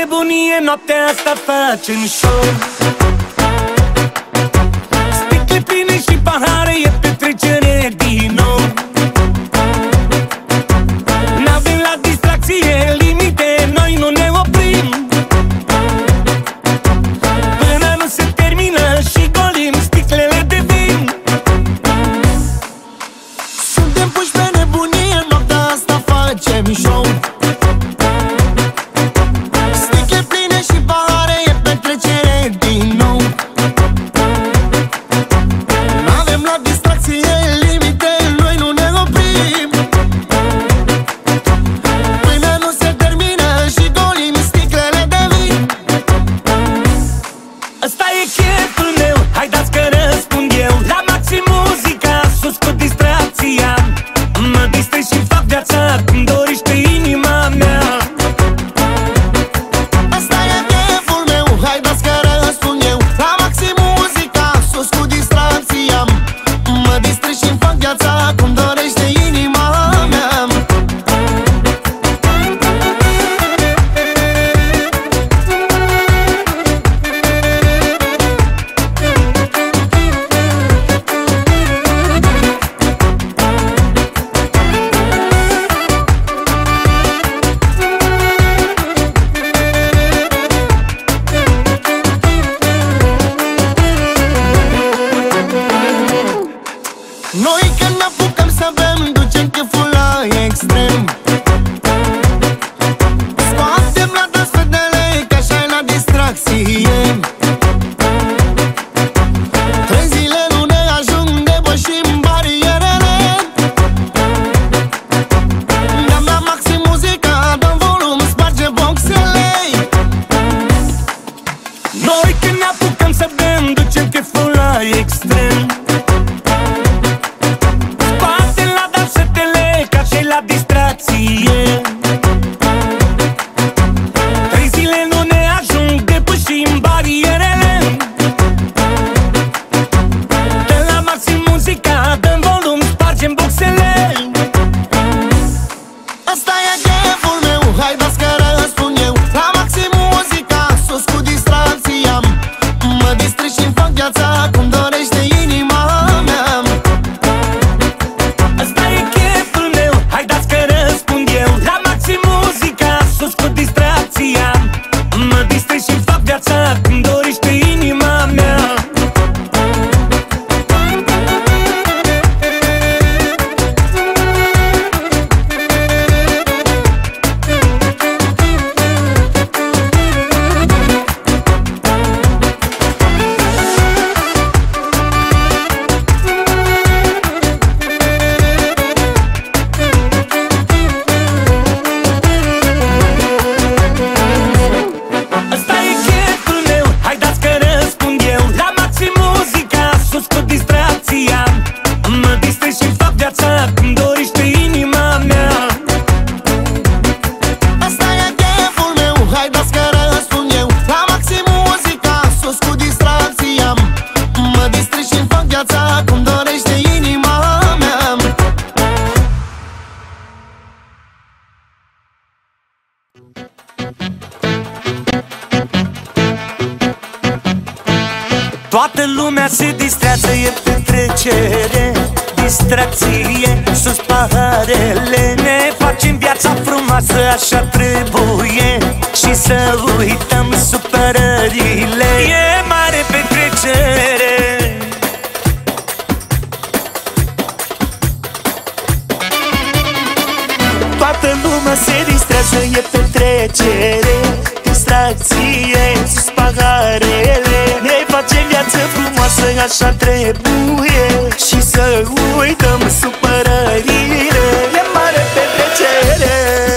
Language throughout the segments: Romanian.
nebunie, noaptea asta facem show. Sticle pline și pahare e distracție. Sunt paharele Ne facem viața frumoasă Așa trebuie. Și să uităm supărările. E mare petrecere. Toată lumea se distrează E petrecere distracție Sus paharele. Ne face viață frumoasă, așa trebuie. Și să uităm supărările. E mare petrecere.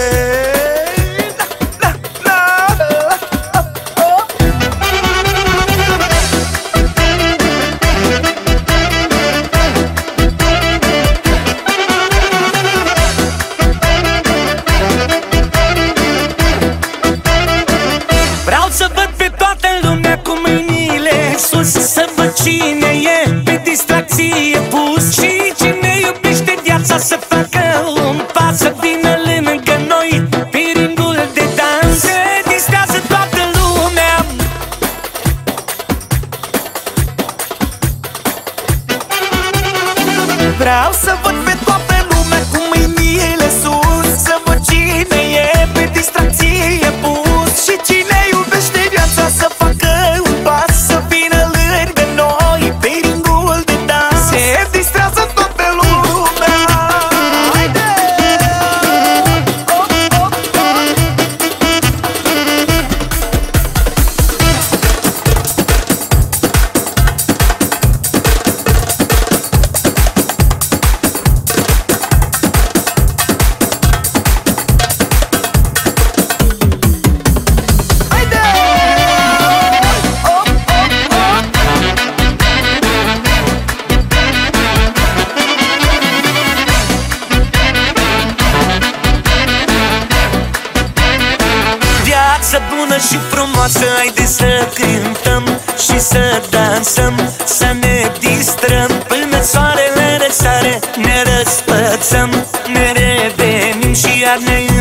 și frumoasă Haide să cântăm și să dansăm Să ne distrăm. Până soarele răsare Ne răspățăm, ne revenim și iar ne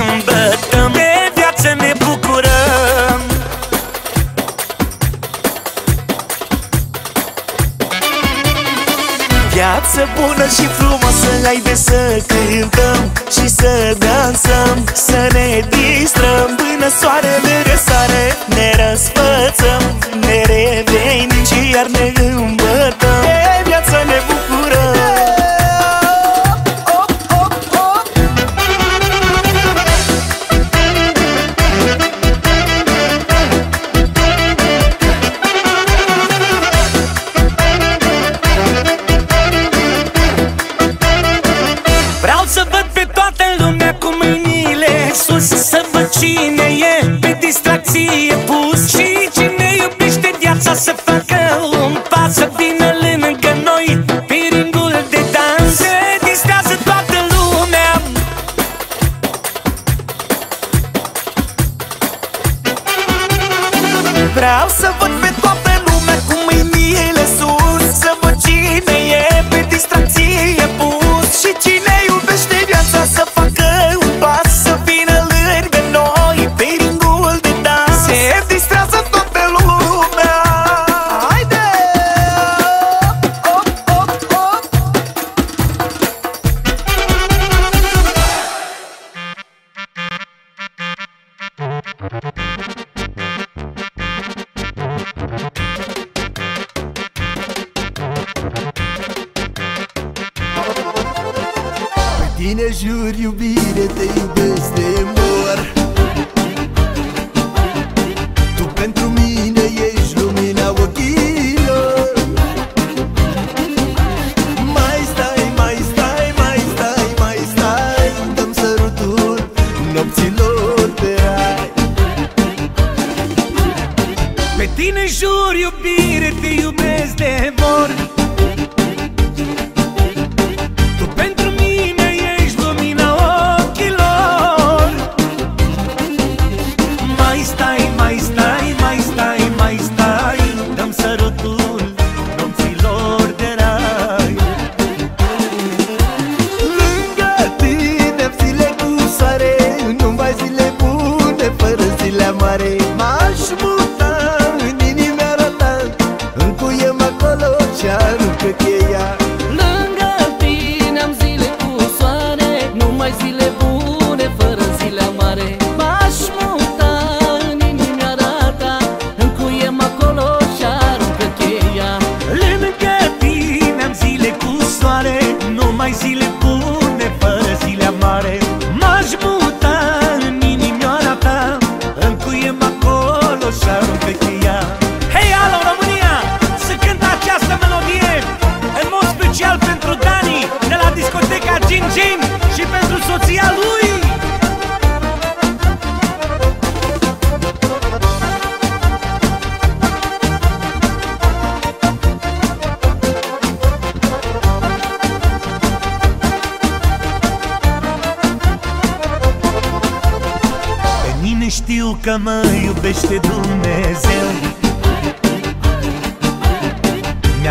tine jur iubire, te iubesc de mult.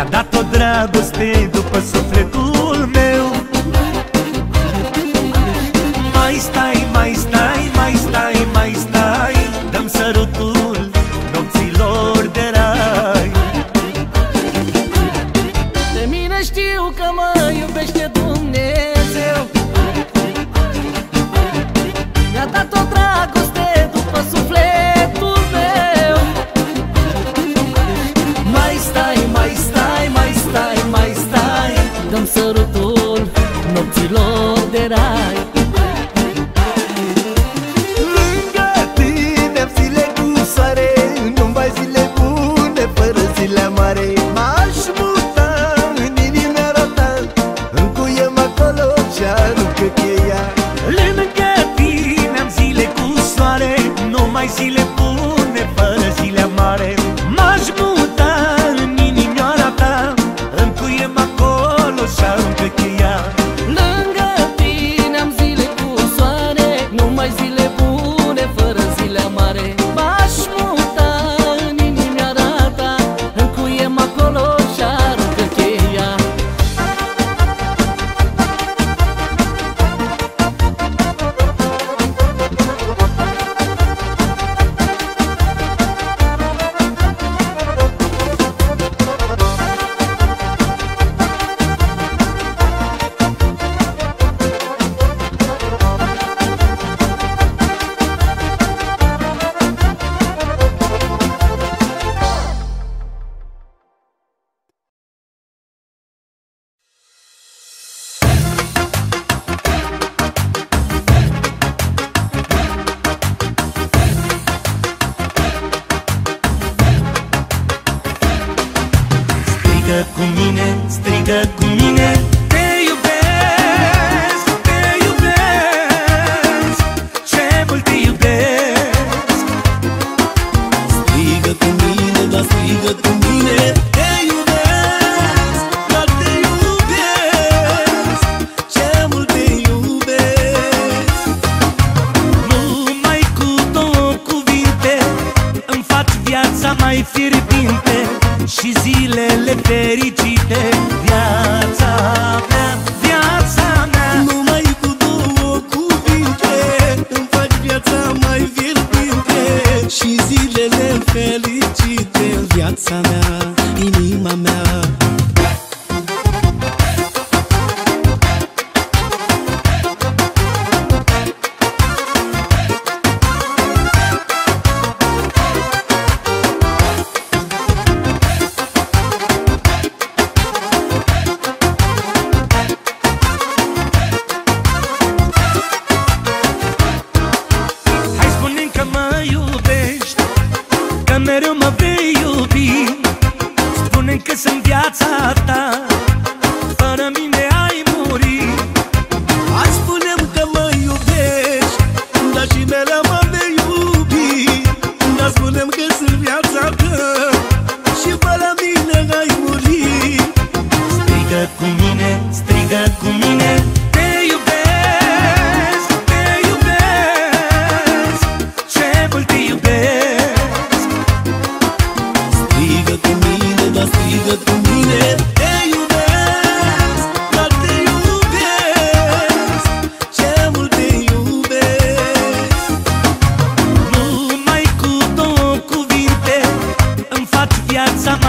Mi-a dat o dragoste după sufletul Strigă cu mine, strigă cu mine.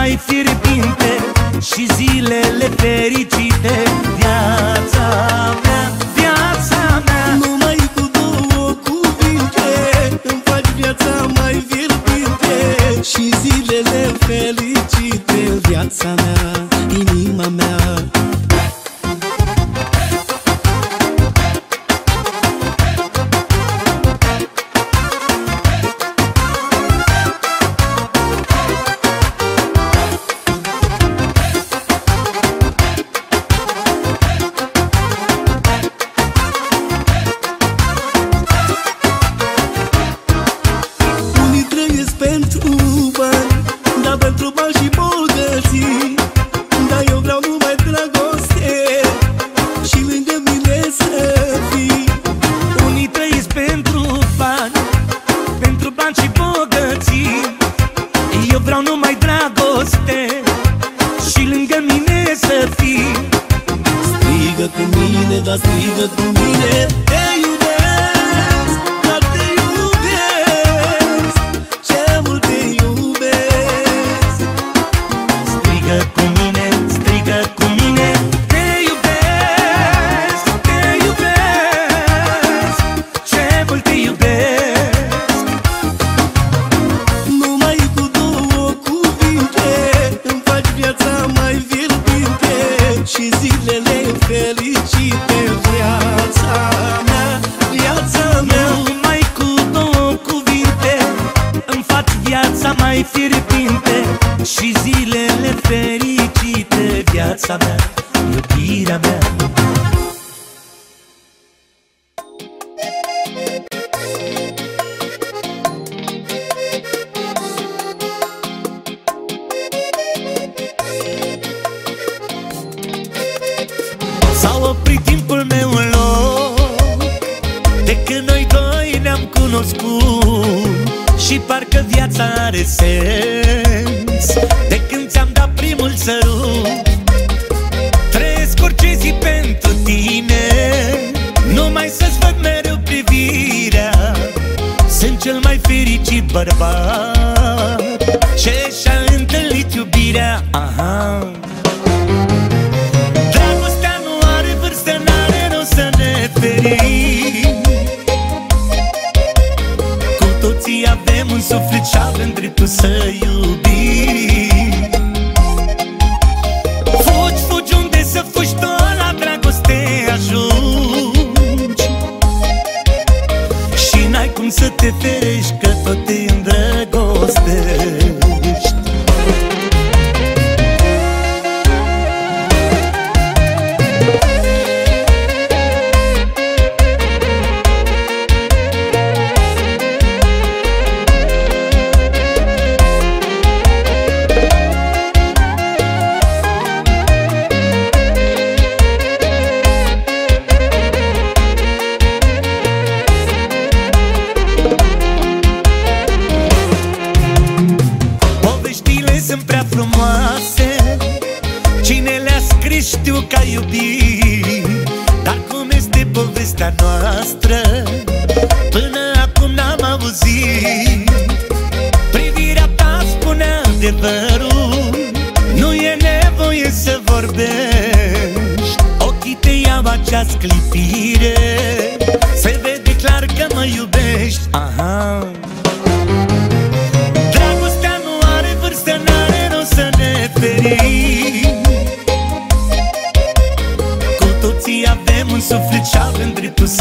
mai fierbinte Și zilele fericite. خمسة فرش كتطيع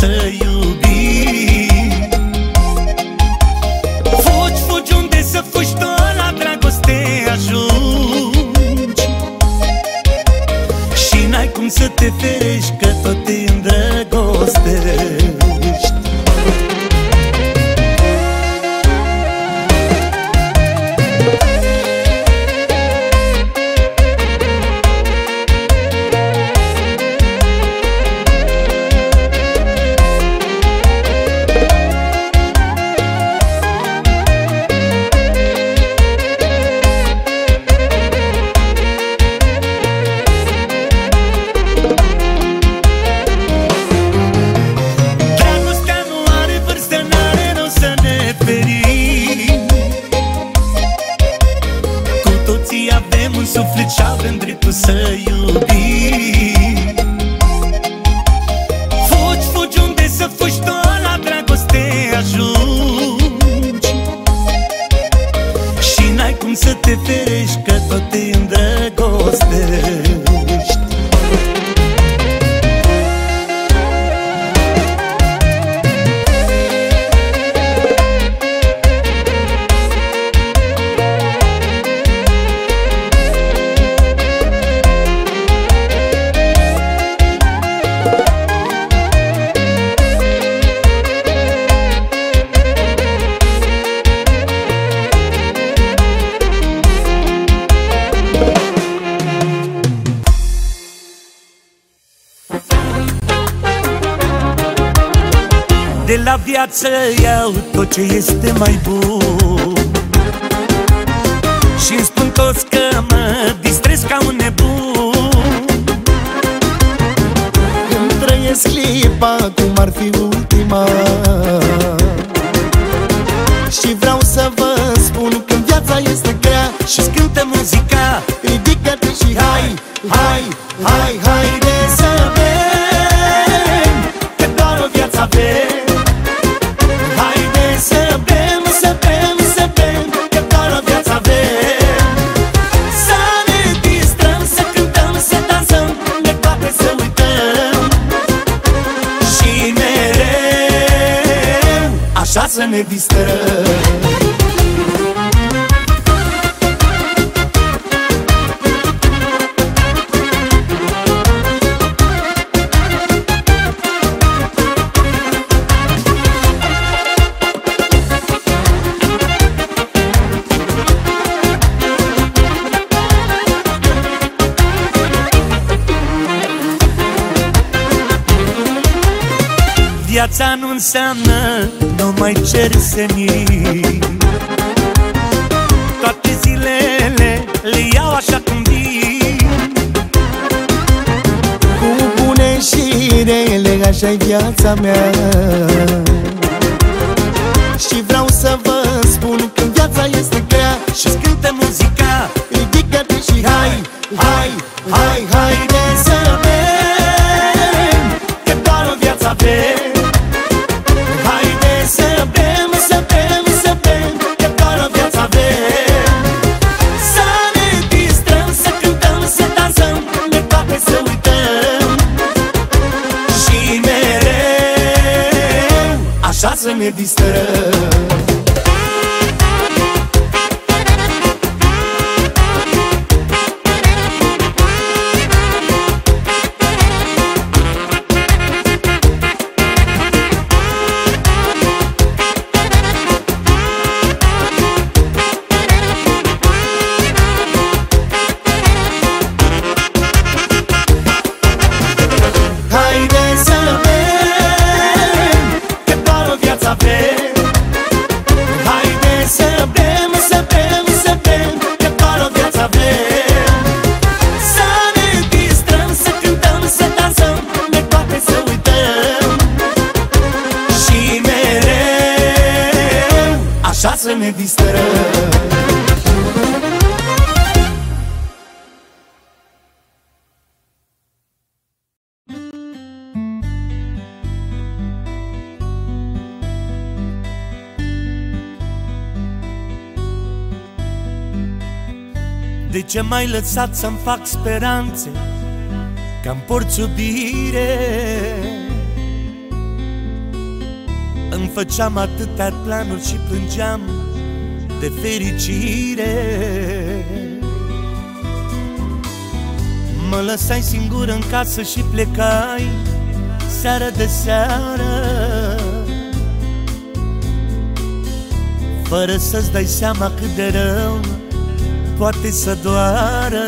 avem dreptul De la viață iau tot ce este mai bun. Și îmi spun toți că mă distrez ca un nebun. Îmi trăiesc clipa cum ar fi ultima. Și vreau să vă spun că viața este grea și cântă muzica. Ridică-te și hai, hai, hai, hai de ne distrăm Viața nu înseamnă numai cer senin Toate zilele le iau așa cum vin. Cu bune și rele, așa-i viața mea. Și vreau să vă spun că viața este grea și cântă muzica. Ridică-te și hai, hai, hai, hai de să bem Că doar o viață avem să ne distrăm De ce m-ai lăsat să-mi fac speranțe Că-mi porți iubire. Îmi făceam atâtea planuri și plângeam De fericire. Mă lăsai singur în casă și plecai Seară de seară. Fără să-ți dai seama cât de rău Poate să doară.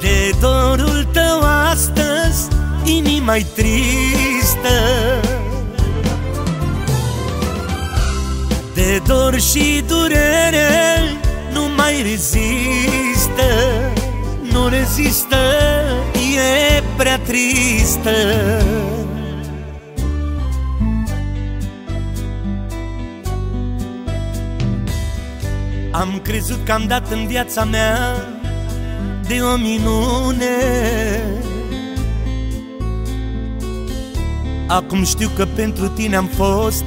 De dorul tău astăzi Inima-i tristă. De dor și durere Nu mai rezistă. Nu rezistă E prea tristă Am crezut că am dat în viața mea De o minune. Acum știu că pentru tine am fost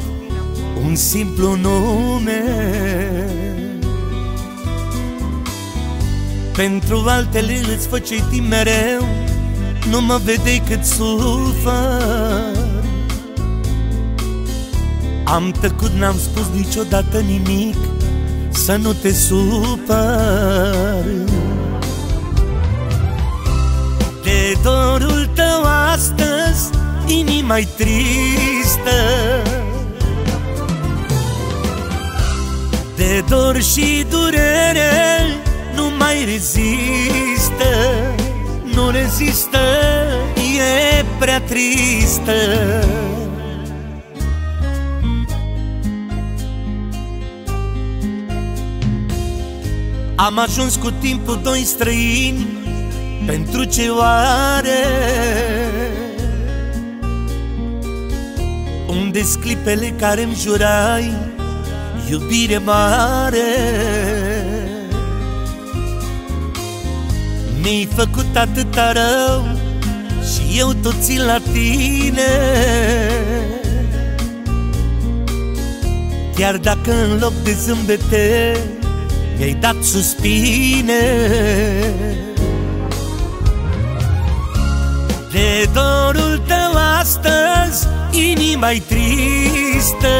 Un simplu nume. Pentru altele îți făceai timp mereu Nu mă vedeai cât sufăr. Am tăcut, n-am spus niciodată nimic să nu te supăr De dorul tău astăzi inima-i tristă. De dor și durere nu mai rezistă. Nu rezistă, e prea tristă Am ajuns cu timpul doi străini. Pentru ce oare? Unde clipele care-mi jurai Iubire mare? Mi-ai făcut atâta rău Și eu tot țin la tine. Chiar dacă în loc de zâmbete mi-ai dat suspine. De dorul tău astăzi inima-i tristă.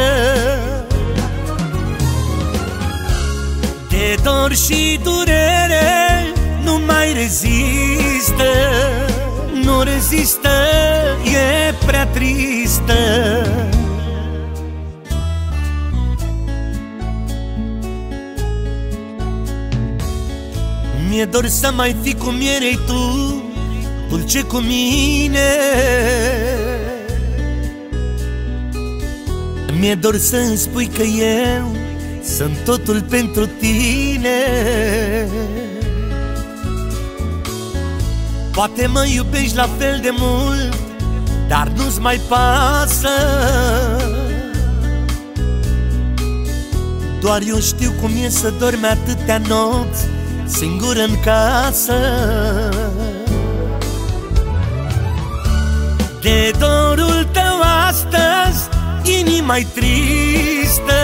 De dor și durere nu mai rezistă. Nu rezistă, e prea tristă Mi-e dor să mai fi cum erei tu Dulce cu mine. Mi-e dor să-mi spui că eu Sunt totul pentru tine. Poate mă iubești la fel de mult Dar nu-ți mai pasă. Doar eu știu cum e să dormi atâtea nopți singur în casă. De dorul tău astăzi inima-i tristă.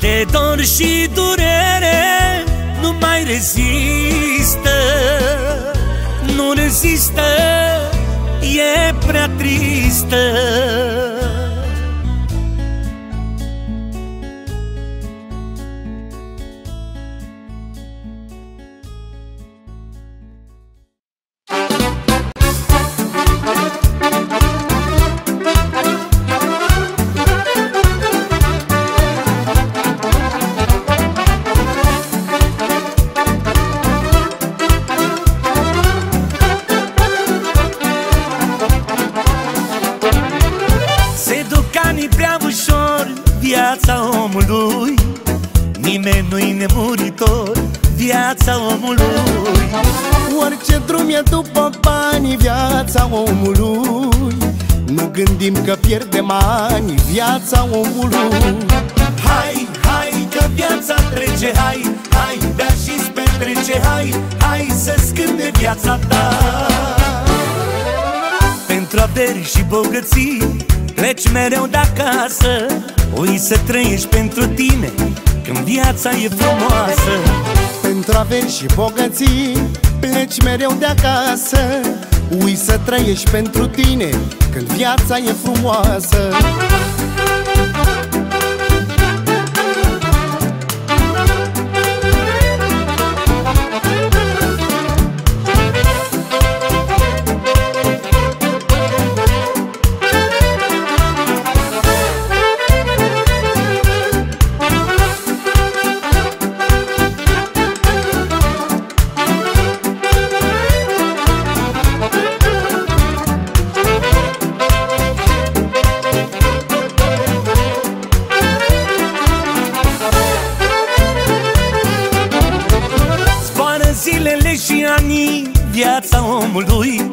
De dor și durere nu mai rezistă. Nu rezistă, e prea tristă viața omului. Hai, hai că viața trece, hai, hai, bea și petrece, hai, hai să scânde viața ta. Pentru averi și bogății, Pleci mereu de acasă. Ui să trăiești pentru tine Când viața e frumoasă. Pentru averi și bogății Pleci mereu de acasă. Ui să trăiești pentru tine Când viața e frumoasă omului.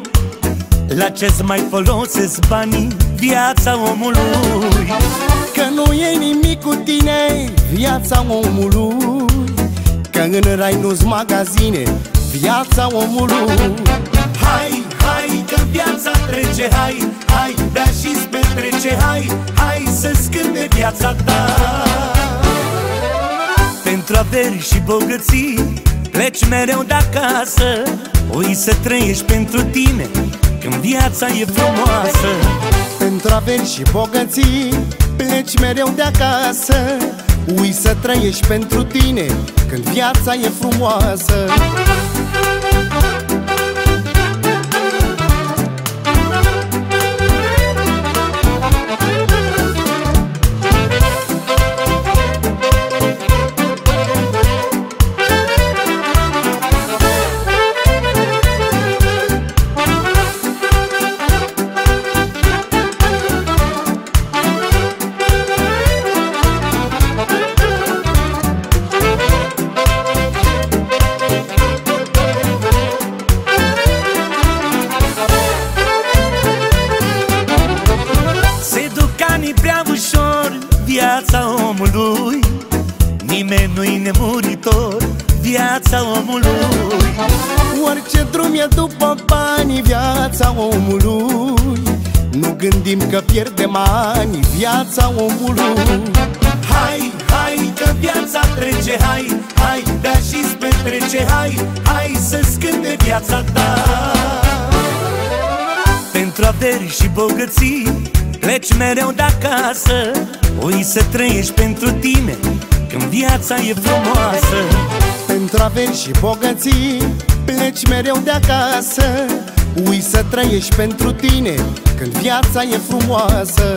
La ce-ți mai folosesc banii Viața omului? Că nu e nimic cu tine Viața omului. Că în rai nu-s magazine Viața omului. Hai, hai, că viața trece Hai, hai, bea și-ți petrece Hai, hai să-ți viața ta. Pentru averi și bogății Pleci mereu de acasă Ui să trăiești pentru tine Când viața e frumoasă. Pentru averi și bogății Pleci mereu de acasă Ui să trăiești pentru tine Când viața e frumoasă Pleci mereu de acasă. Ui să trăiești pentru tine Când viața e frumoasă. Pentru averi și bogății Pleci mereu de acasă. Ui să trăiești pentru tine Când viața e frumoasă